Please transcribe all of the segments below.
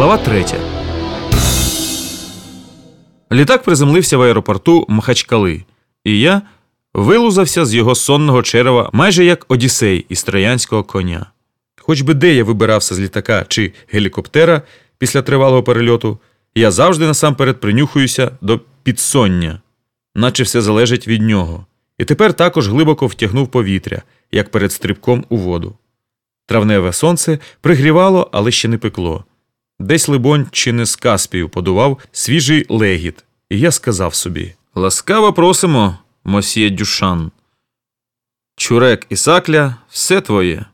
Глава 3. Літак приземлився в аеропорту Махачкали, і я вилузався з його сонного черева майже як Одіссей із троянського коня. Хоч би де я вибирався з літака чи гелікоптера після тривалого перельоту, я завжди насамперед принюхуюся до підсоння, наче все залежить від нього. І тепер також глибоко втягнув повітря, як перед стрибком у воду. Травневе сонце пригрівало, але ще не пекло. Десь, либонь, чи не з Каспію подував свіжий легіт, і я сказав собі Ласкаво просимо, мосьє Дюшан. Чурек і сакля все твоє,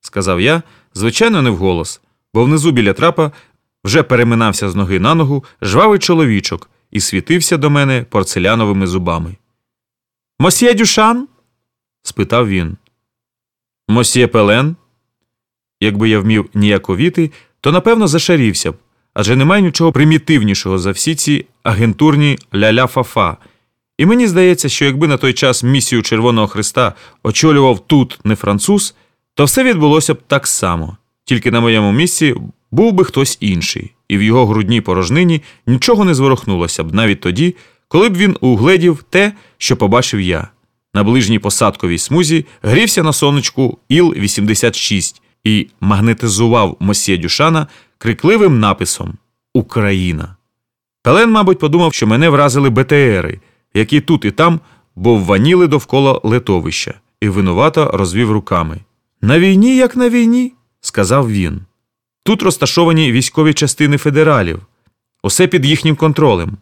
сказав я, звичайно, не вголос, бо внизу біля трапа вже переминався з ноги на ногу жвавий чоловічок і світився до мене порцеляновими зубами. Мосьє Дюшан? спитав він. Мосьє Пелен? Якби я вмів ніяковіти, то напевно зашарівся б, адже немає нічого примітивнішого за всі ці агентурні ля-ля-фа-фа. І мені здається, що якби на той час місію Червоного Христа очолював тут не француз, то все відбулося б так само, тільки на моєму місці був би хтось інший, і в його грудній порожнині нічого не зворохнулося б навіть тоді, коли б він угледів те, що побачив я. На ближній посадковій смузі грівся на сонечку Іл-86 і магнетизував Мосьє Дюшана крикливим написом Україна. Пелен, мабуть, подумав, що мене вразили БТРи, які тут і там бовваніли довкола летовища, і винувато розвів руками. На війні, як на війні, сказав він. Тут розташовані військові частини федералів, усе під їхнім контролем.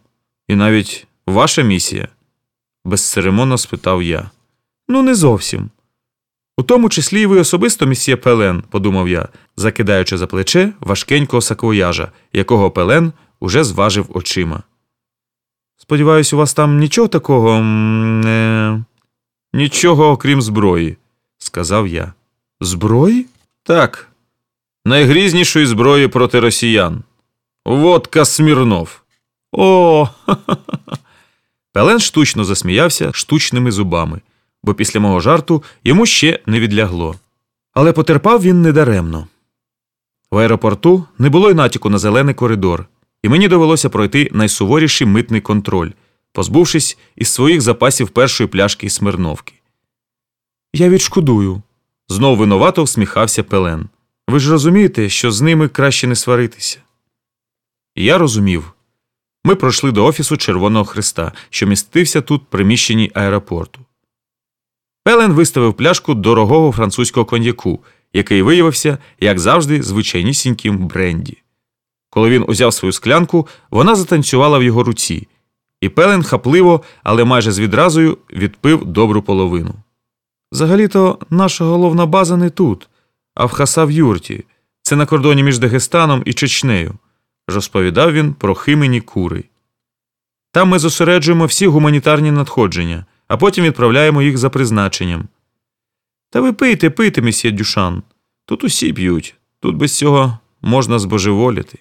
І навіть ваша місія? безцеремонно спитав я. Ну, не зовсім. У тому числі і ви особисто, місьє Пелен, подумав я, закидаючи за плече важкенького саквояжа, якого Пелен уже зважив очима. Сподіваюсь, у вас там нічого такого. не... Нічого окрім зброї, сказав я. Зброї? Так. Найгрізнішої зброї проти росіян. Водка Смірнов. О. Пелен штучно засміявся штучними зубами, бо після мого жарту йому ще не відлягло. Але потерпав він недаремно. В аеропорту не було й натяку на зелений коридор, і мені довелося пройти найсуворіший митний контроль, позбувшись із своїх запасів першої пляшки Смирновки. Я відшкодую. Знов винувато всміхався Пелен. Ви ж розумієте, що з ними краще не сваритися. І я розумів. Ми пройшли до офісу Червоного Христа, що містився тут в приміщенні аеропорту. Пелен виставив пляшку дорогого французького коньяку, який виявився, як завжди, звичайнісіньким бренді. Коли він узяв свою склянку, вона затанцювала в його руці, і Пелен хапливо, але майже з відразою відпив добру половину. Взагалі-то наша головна база не тут, а в Хасав Юрті. Це на кордоні між Дагестаном і Чечнею, розповідав він про химені кури. Там ми зосереджуємо всі гуманітарні надходження, а потім відправляємо їх за призначенням. Та ви пийте, пийте, месьє Дюшан. Тут усі п'ють, тут без цього можна збожеволіти.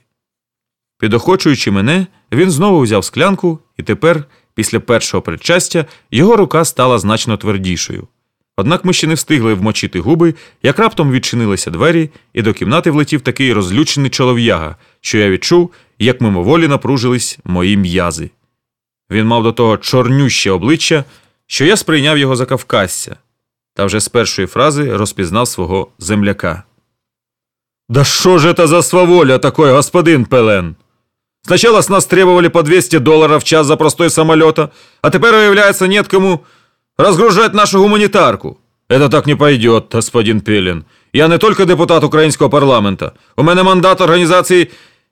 Підохочуючи мене, він знову взяв склянку, і тепер, після першого причастя, його рука стала значно твердішою. Однак ми ще не встигли вмочити губи, як раптом відчинилися двері, і до кімнати влетів такий розлючений чолов'яга, що я відчув, як мимоволі напружились мої м'язи. Він мав до того чорнюще обличчя, що я сприйняв його за кавказця, та вже з першої фрази розпізнав свого земляка. Да що ж это за сваволя такой, господин Пелен? Сначала с нас требовали по 200 долларов в час за простой самолета, а теперь, выявляется, нет кому разгружать нашу гуманитарку. Это так не пойдет, господин Пелен. Я не только депутат українського парламента. У мене мандат організації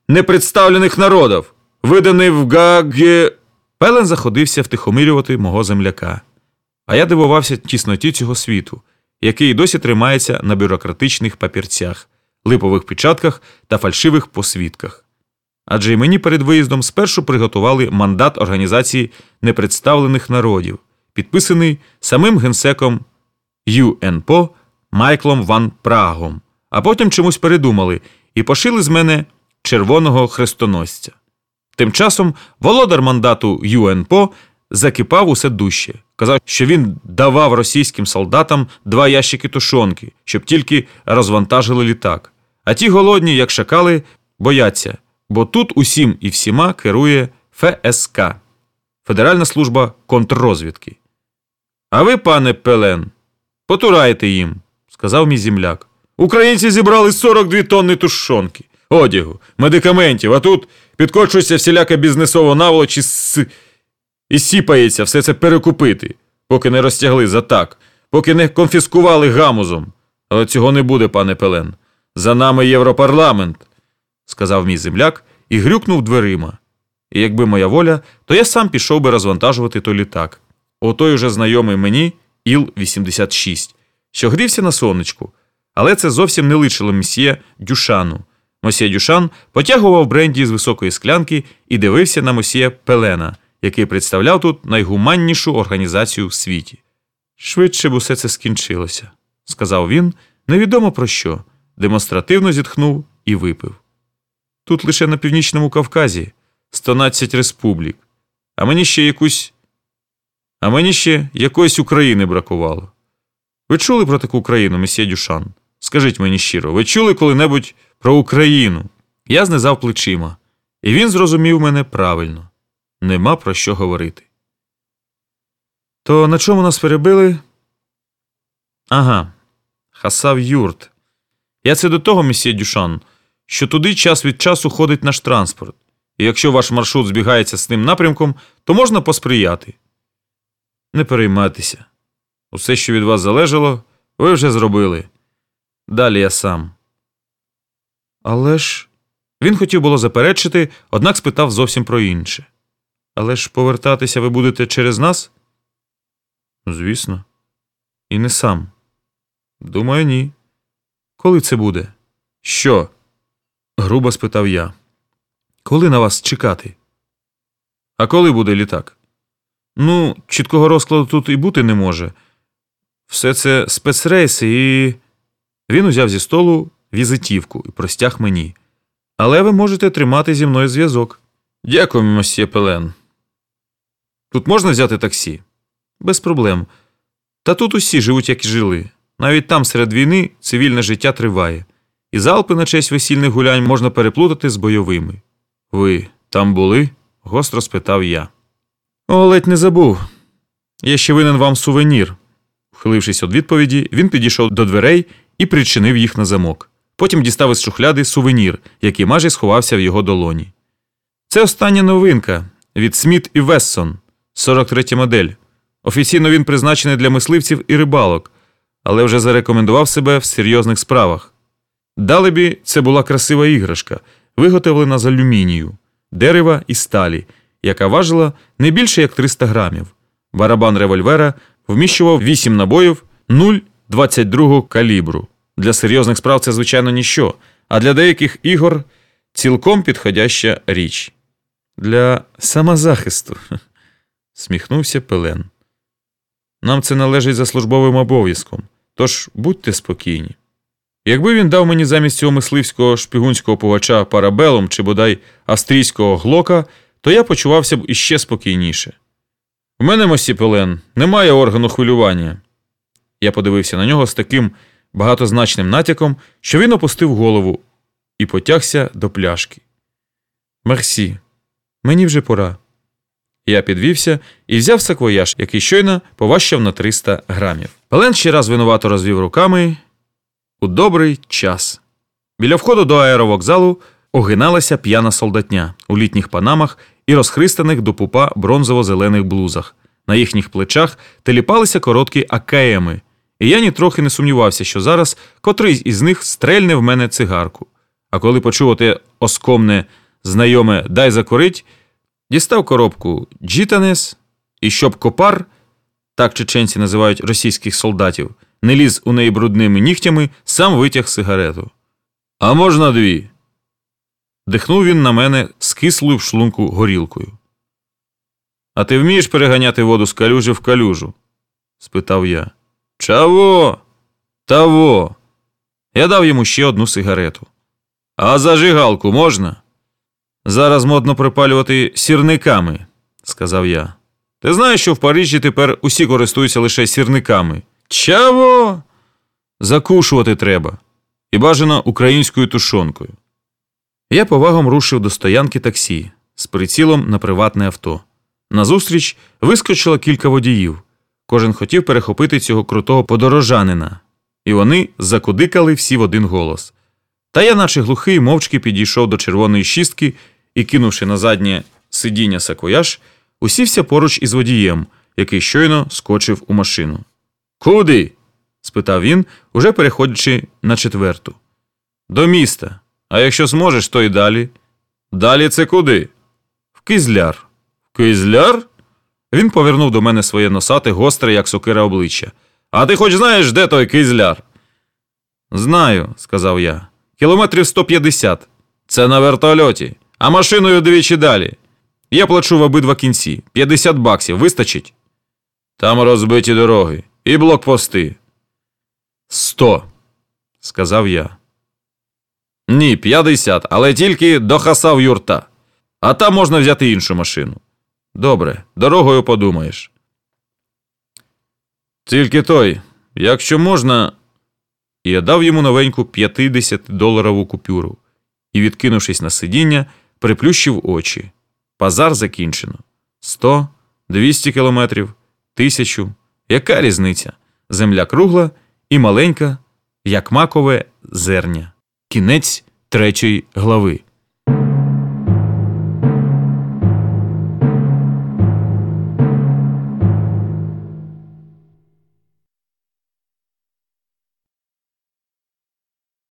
непредставлених народів, виданий в Гагі. Пелен заходився втихомирювати мого земляка. А я дивувався тісноті цього світу, який досі тримається на бюрократичних папірцях, липових печатках та фальшивих посвідках. Адже й мені перед виїздом спершу приготували мандат Організації непредставлених народів, підписаний самим генсеком ЮНПО Майклом Ван Прагом, а потім чомусь передумали і пошили з мене червоного хрестоносця. Тим часом володар мандату ЮНПО закипав усе дужче. Казав, що він давав російським солдатам два ящики тушонки, щоб тільки розвантажили літак. А ті голодні, як шакали, бояться, Бо тут усім і всіма керує ФСК Федеральна служба контррозвідки. А ви, пане Пелен, потурайте їм, сказав мій земляк. Українці зібрали 42 тонни тушонки, одягу, медикаментів, а тут підкочується всіляка бізнесова наволоч і, с... і сіпається все це перекупити, поки не розтягли за так, поки не конфіскували гамузом. Але цього не буде, пане Пелен. За нами Європарламент, сказав мій земляк і грюкнув дверима. І якби моя воля, то я сам пішов би розвантажувати той літак. Отой уже знайомий мені Іл-86, що грівся на сонечку, але це зовсім не личило мсьє Дюшану. Мосьє Дюшан потягував бренді з високої склянки і дивився на мосьє Пелена, який представляв тут найгуманнішу організацію в світі. Швидше б усе це скінчилося, сказав він, невідомо про що, демонстративно зітхнув і випив. Тут лише на північному Кавказі 112 республік, а мені ще якусь. А мені ще якоїсь України бракувало. Ви чули про таку країну, месьє Дюшан? Скажіть мені щиро, ви чули коли-небудь про Україну? Я знизав плечима, і він зрозумів мене правильно нема про що говорити. То на чому нас перебили? Ага, хасав юрт. Я це до того, месьє Дюшан, що туди час від часу ходить наш транспорт, і якщо ваш маршрут збігається з тим напрямком, то можна посприяти. Не переймайтеся. Усе, що від вас залежало, ви вже зробили. Далі я сам. Але ж. Він хотів було заперечити, однак спитав зовсім про інше. Але ж повертатися ви будете через нас? Звісно. І не сам. Думаю, ні. Коли це буде? Що? грубо спитав я. Коли на вас чекати? А коли буде літак? Ну, чіткого розкладу тут і бути не може. Все це спецрейси, і. Він узяв зі столу візитівку і простяг мені. Але ви можете тримати зі мною зв'язок. Дякую, мосьє Пелен. Тут можна взяти таксі? Без проблем. Та тут усі живуть, як і жили. Навіть там серед війни цивільне життя триває, і залпи на честь весільних гулянь можна переплутати з бойовими. Ви там були? гостро спитав я. О, ледь не забув. Я ще винен вам сувенір. Вхилившись від відповіді, він підійшов до дверей і причинив їх на замок. Потім дістав із шухляди сувенір, який майже сховався в його долоні. Це остання новинка від Сміт і Вессон, 43 модель. Офіційно він призначений для мисливців і рибалок, але вже зарекомендував себе в серйозних справах. Далебі, це була красива іграшка, виготовлена з алюмінію, дерева і сталі, яка важила не більше як 300 грамів. Барабан револьвера вміщував 8 набоїв 0,22 калібру. Для серйозних справ це, звичайно, ніщо, а для деяких ігор цілком підходяща річ. Для самозахисту, сміхнувся Пелен. Нам це належить за службовим обов'язком, тож будьте спокійні. Якби він дав мені замість цього мисливського шпигунського пугача парабелом чи бодай австрійського глока, то я почувався б іще спокійніше. У мене, мосі Пелен, немає органу хвилювання. Я подивився на нього з таким багатозначним натяком, що він опустив голову і потягся до пляшки. Мерсі, мені вже пора. Я підвівся і взяв саквояж, який щойно поважчав на 300 грамів. Пелен ще раз винувато розвів руками у добрий час. Біля входу до аеровокзалу огиналася п'яна солдатня у літніх панамах і розхристаних до пупа бронзово-зелених блузах. На їхніх плечах теліпалися короткі акаеми, і я нітрохи не сумнівався, що зараз котрийсь із них стрельне в мене цигарку. А коли почув оте оскомне, знайоме дай закурить, дістав коробку Джітанес, і щоб копар, так чеченці називають російських солдатів, не ліз у неї брудними нігтями, сам витяг сигарету. А можна дві? Дихнув він на мене з кислою в шлунку горілкою. А ти вмієш переганяти воду з калюжі в калюжу? спитав я. Чаво? Таво. Я дав йому ще одну сигарету. А зажигалку можна? Зараз модно припалювати сірниками, сказав я. Ти знаєш, що в Парижі тепер усі користуються лише сірниками. Чаво? Закушувати треба. І бажано українською тушонкою. Я повагом рушив до стоянки таксі з прицілом на приватне авто. Назустріч вискочило кілька водіїв. Кожен хотів перехопити цього крутого подорожанина, і вони закудикали всі в один голос. Та я, наче глухий, мовчки підійшов до червоної шістки і, кинувши на заднє сидіння саквояж, усівся поруч із водієм, який щойно скочив у машину. Куди? спитав він, уже переходячи на четверту. До міста. А якщо зможеш, то й далі. Далі це куди? В Кизляр. В Кизляр? Він повернув до мене своє носате, гостре, як сокира обличчя. А ти хоч знаєш, де той Кизляр? Знаю, сказав я. Кілометрів 150. Це на вертольоті, а машиною двічі далі. Я плачу в обидва кінці. 50 баксів вистачить? Там розбиті дороги і блокпости. Сто, сказав я. Ні, 50, але тільки до хасав юрта. А там можна взяти іншу машину. Добре, дорогою подумаєш. Тільки той, якщо можна. І я дав йому новеньку 50-доларову купюру і, відкинувшись на сидіння, приплющив очі. Пазар закінчено. Сто, двісті кілометрів, тисячу. Яка різниця? Земля кругла і маленька, як макове зерня. Кінець третьої глави.